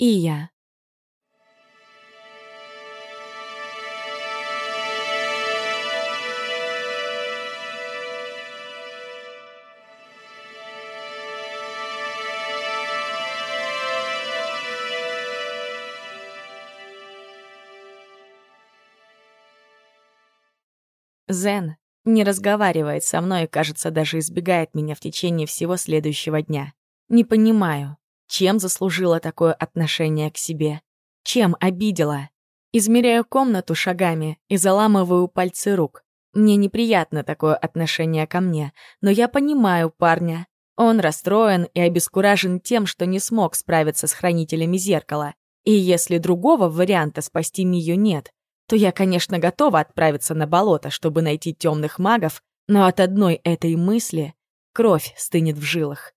И я. Зен не разговаривает со мной и, кажется, даже избегает меня в течение всего следующего дня. Не понимаю, чем заслужила такое отношение к себе, чем обидела. Измеряю комнату шагами и заламываю пальцы рук. Мне неприятно такое отношение ко мне, но я понимаю парня. Он расстроен и обескуражен тем, что не смог справиться с хранителями зеркала. И если другого варианта спасти Мию нет, то я, конечно, готова отправиться на болото, чтобы найти темных магов, но от одной этой мысли кровь стынет в жилах.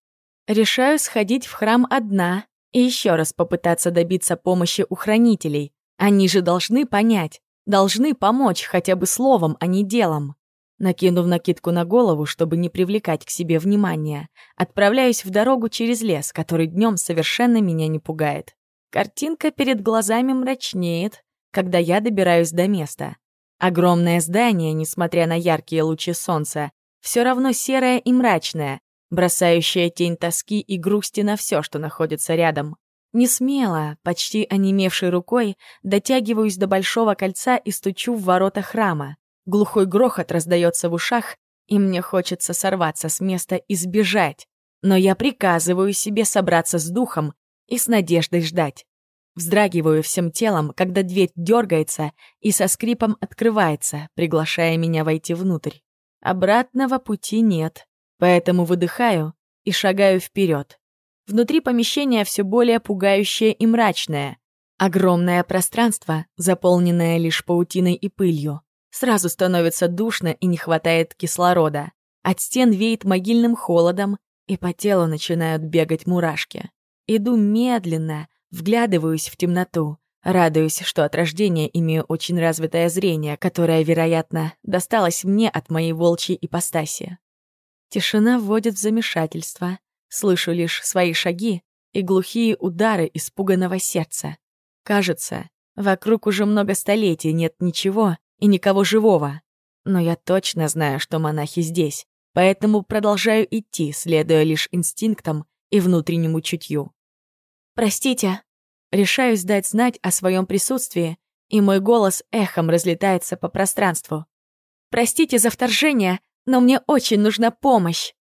Решаю сходить в храм одна и еще раз попытаться добиться помощи у хранителей. Они же должны понять, должны помочь хотя бы словом, а не делом. Накинув накидку на голову, чтобы не привлекать к себе внимания, отправляюсь в дорогу через лес, который днем совершенно меня не пугает. Картинка перед глазами мрачнеет, когда я добираюсь до места. Огромное здание, несмотря на яркие лучи солнца, все равно серое и мрачное, бросающее тень тоски и грусти на все, что находится рядом. Не смело, почти онемевшей рукой, дотягиваюсь до большого кольца и стучу в ворота храма. Глухой грохот раздается в ушах, и мне хочется сорваться с места и сбежать. Но я приказываю себе собраться с духом и с надеждой ждать. Вздрагиваю всем телом, когда дверь дергается и со скрипом открывается, приглашая меня войти внутрь. Обратного пути нет, поэтому выдыхаю и шагаю вперед. Внутри помещения все более пугающее и мрачное. Огромное пространство, заполненное лишь паутиной и пылью. Сразу становится душно и не хватает кислорода. От стен веет могильным холодом, и по телу начинают бегать мурашки. Иду медленно, Вглядываюсь в темноту, радуюсь, что от рождения имею очень развитое зрение, которое, вероятно, досталось мне от моей волчьей ипостаси. Тишина вводит в замешательство. Слышу лишь свои шаги и глухие удары испуганного сердца. Кажется, вокруг уже много столетий нет ничего и никого живого. Но я точно знаю, что монахи здесь, поэтому продолжаю идти, следуя лишь инстинктам и внутреннему чутью. «Простите». Решаюсь дать знать о своем присутствии, и мой голос эхом разлетается по пространству. «Простите за вторжение, но мне очень нужна помощь».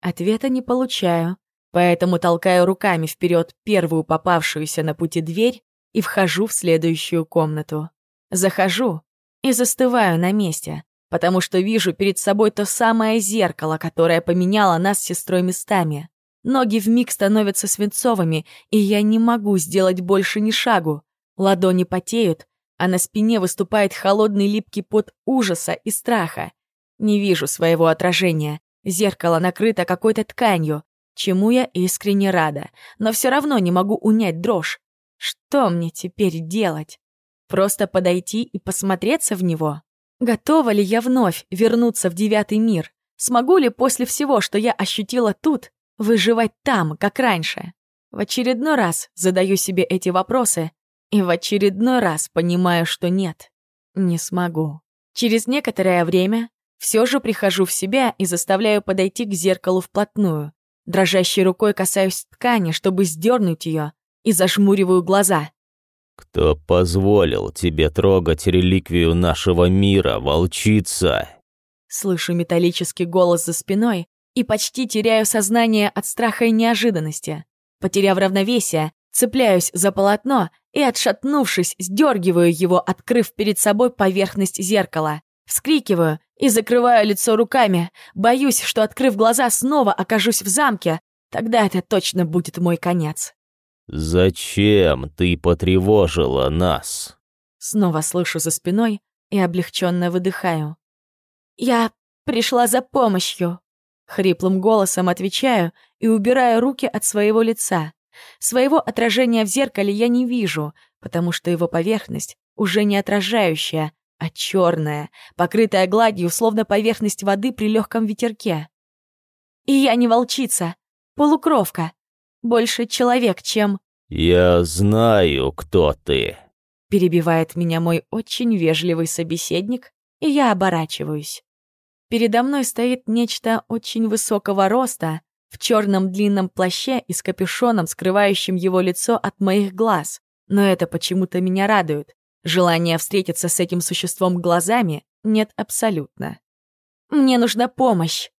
Ответа не получаю, поэтому толкаю руками вперед первую попавшуюся на пути дверь и вхожу в следующую комнату. Захожу и застываю на месте, потому что вижу перед собой то самое зеркало, которое поменяло нас с сестрой местами. Ноги вмиг становятся свинцовыми, и я не могу сделать больше ни шагу. Ладони потеют, а на спине выступает холодный липкий пот ужаса и страха. Не вижу своего отражения. Зеркало накрыто какой-то тканью, чему я искренне рада, но все равно не могу унять дрожь. Что мне теперь делать? Просто подойти и посмотреться в него? Готова ли я вновь вернуться в девятый мир? Смогу ли после всего, что я ощутила тут, выживать там, как раньше? В очередной раз задаю себе эти вопросы и в очередной раз понимаю, что нет, не смогу. Через некоторое время все же прихожу в себя и заставляю подойти к зеркалу вплотную. Дрожащей рукой касаюсь ткани, чтобы сдернуть ее, и зажмуриваю глаза. «Кто позволил тебе трогать реликвию нашего мира, волчица?» Слышу металлический голос за спиной, и почти теряю сознание от страха и неожиданности. Потеряв равновесие, цепляюсь за полотно и, отшатнувшись, сдергиваю его, открыв перед собой поверхность зеркала. Вскрикиваю и закрываю лицо руками. Боюсь, что, открыв глаза, снова окажусь в замке. Тогда это точно будет мой конец. «Зачем ты потревожила нас?» Снова слышу за спиной и облегченно выдыхаю. «Я пришла за помощью», Хриплым голосом отвечаю и убираю руки от своего лица. Своего отражения в зеркале я не вижу, потому что его поверхность уже не отражающая, а черная, покрытая гладью, словно поверхность воды при легком ветерке. И я не волчица, полукровка, больше человек, чем «Я знаю, кто ты», — перебивает меня мой очень вежливый собеседник, и я оборачиваюсь. Передо мной стоит нечто очень высокого роста, в черном длинном плаще и с капюшоном, скрывающим его лицо от моих глаз. Но это почему-то меня радует. Желания встретиться с этим существом глазами нет абсолютно. «Мне нужна помощь!»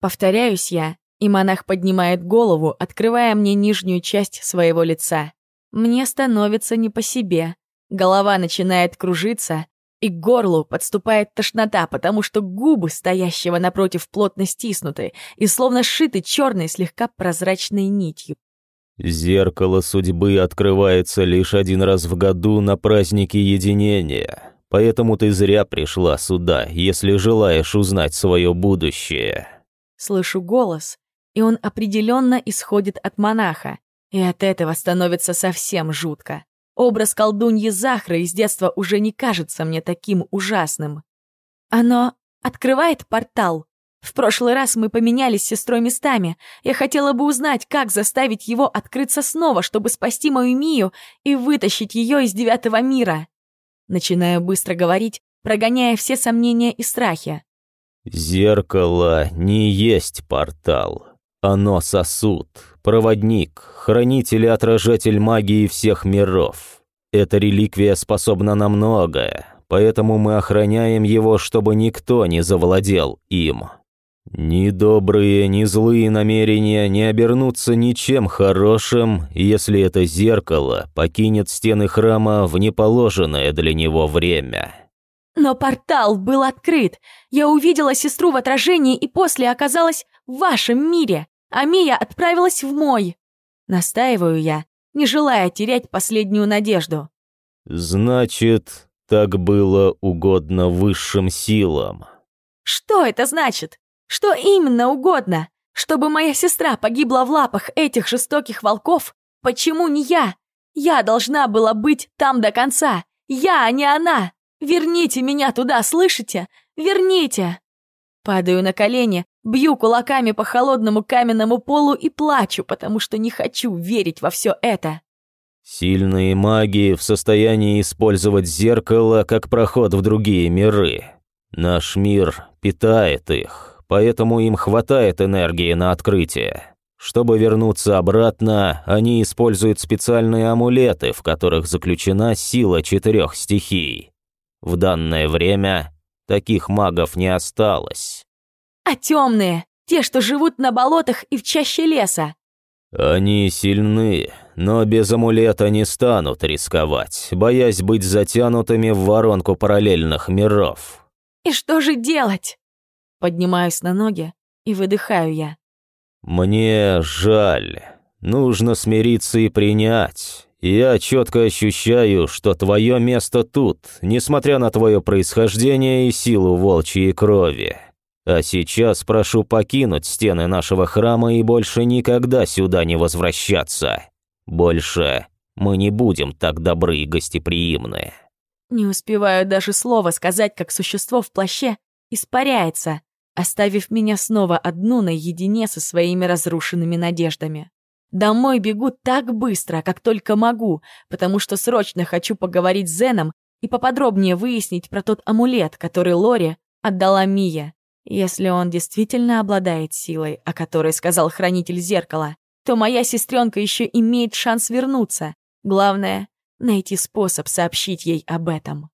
Повторяюсь я, и монах поднимает голову, открывая мне нижнюю часть своего лица. Мне становится не по себе. Голова начинает кружиться, и к горлу подступает тошнота, потому что губы стоящего напротив плотно стиснуты и словно сшиты черной слегка прозрачной нитью. «Зеркало судьбы открывается лишь один раз в году на празднике единения, поэтому ты зря пришла сюда, если желаешь узнать свое будущее». Слышу голос, и он определенно исходит от монаха, и от этого становится совсем жутко. Образ колдуньи Захры из детства уже не кажется мне таким ужасным. Оно открывает портал. В прошлый раз мы поменялись с сестрой местами. Я хотела бы узнать, как заставить его открыться снова, чтобы спасти мою Мию и вытащить ее из девятого мира. Начинаю быстро говорить, прогоняя все сомнения и страхи. «Зеркало не есть портал. Оно сосуд, проводник, хранитель и отражатель магии всех миров. Эта реликвия способна на многое, поэтому мы охраняем его, чтобы никто не завладел им. Ни добрые, ни злые намерения не обернутся ничем хорошим, если это зеркало покинет стены храма в неположенное для него время. Но портал был открыт. Я увидела сестру в отражении и после оказалась в вашем мире а Мия отправилась в мой. Настаиваю я, не желая терять последнюю надежду. Значит, так было угодно высшим силам. Что это значит? Что именно угодно? Чтобы моя сестра погибла в лапах этих жестоких волков? Почему не я? Я должна была быть там до конца. Я, а не она. Верните меня туда, слышите? Верните! Падаю на колени, бью кулаками по холодному каменному полу и плачу, потому что не хочу верить во все это. Сильные маги в состоянии использовать зеркало как проход в другие миры. Наш мир питает их, поэтому им хватает энергии на открытие. Чтобы вернуться обратно, они используют специальные амулеты, в которых заключена сила четырех стихий. В данное время Таких магов не осталось. А темные? Те, что живут на болотах и в чаще леса? Они сильны, но без амулета не станут рисковать, боясь быть затянутыми в воронку параллельных миров. И что же делать? Поднимаюсь на ноги и выдыхаю я. Мне жаль. Нужно смириться и принять. Я четко ощущаю, что твое место тут, несмотря на твое происхождение и силу волчьей крови. А сейчас прошу покинуть стены нашего храма и больше никогда сюда не возвращаться. Больше мы не будем так добры и гостеприимны». Не успеваю даже слова сказать, как существо в плаще испаряется, оставив меня снова одну наедине со своими разрушенными надеждами. Домой бегу так быстро, как только могу, потому что срочно хочу поговорить с Зеном и поподробнее выяснить про тот амулет, который Лори отдала Мия. Если он действительно обладает силой, о которой сказал хранитель зеркала, то моя сестренка еще имеет шанс вернуться. Главное — найти способ сообщить ей об этом.